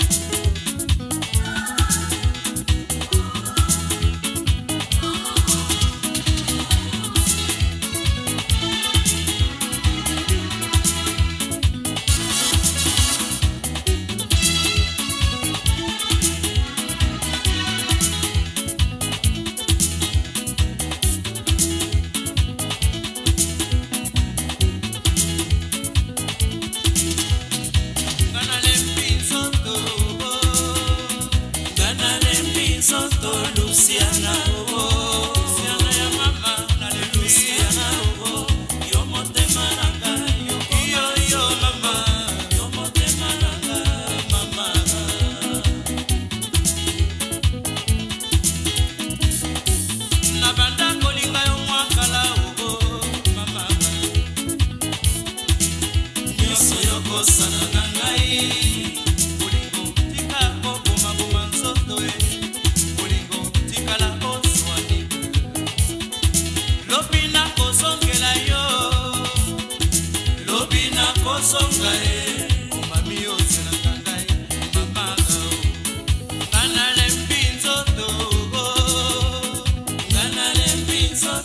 you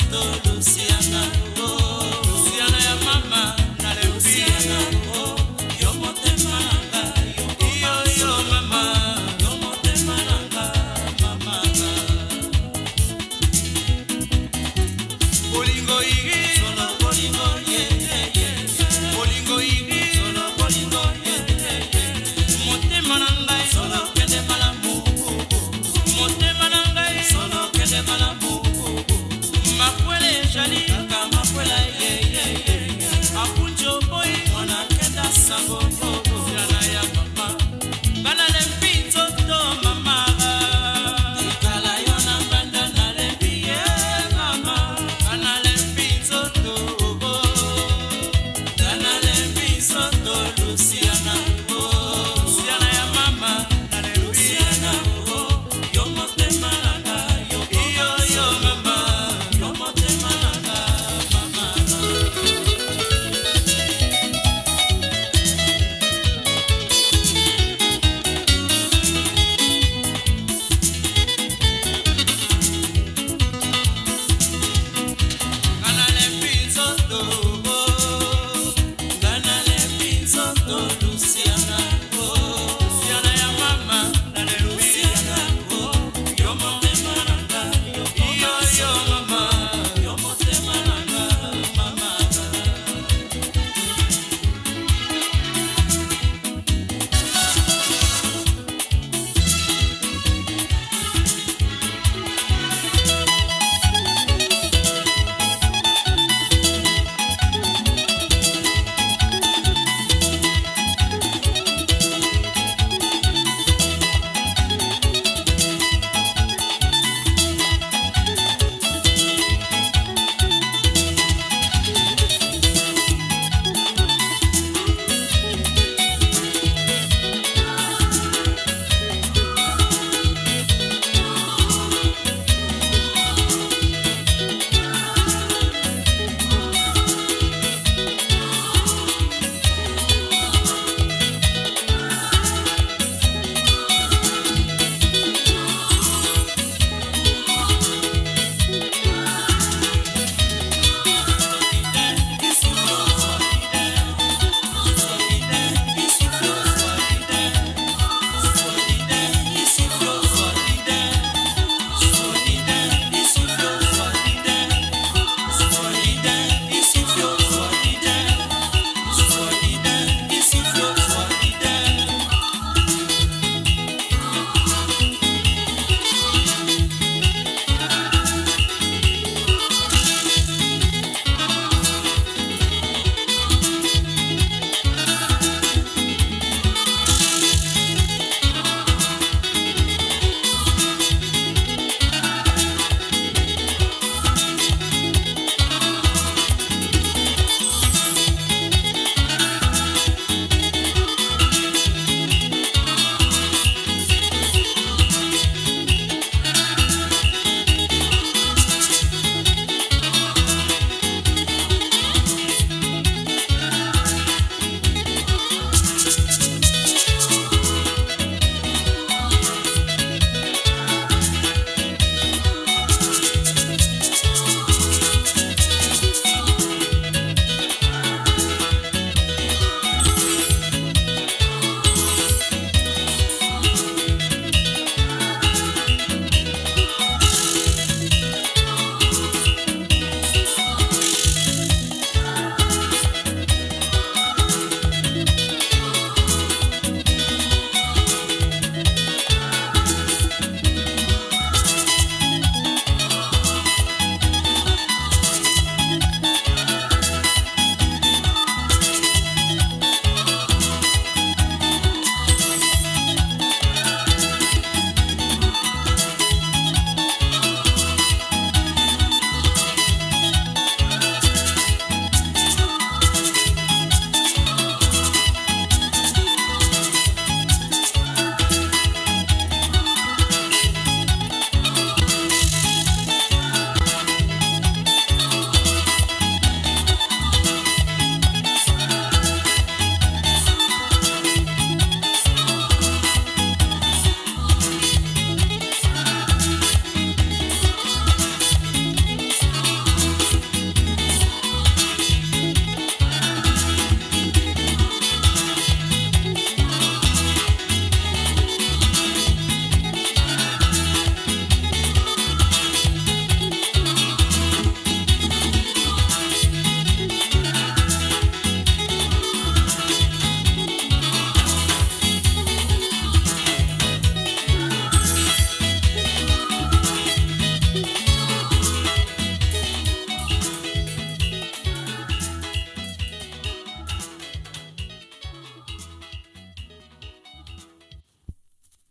no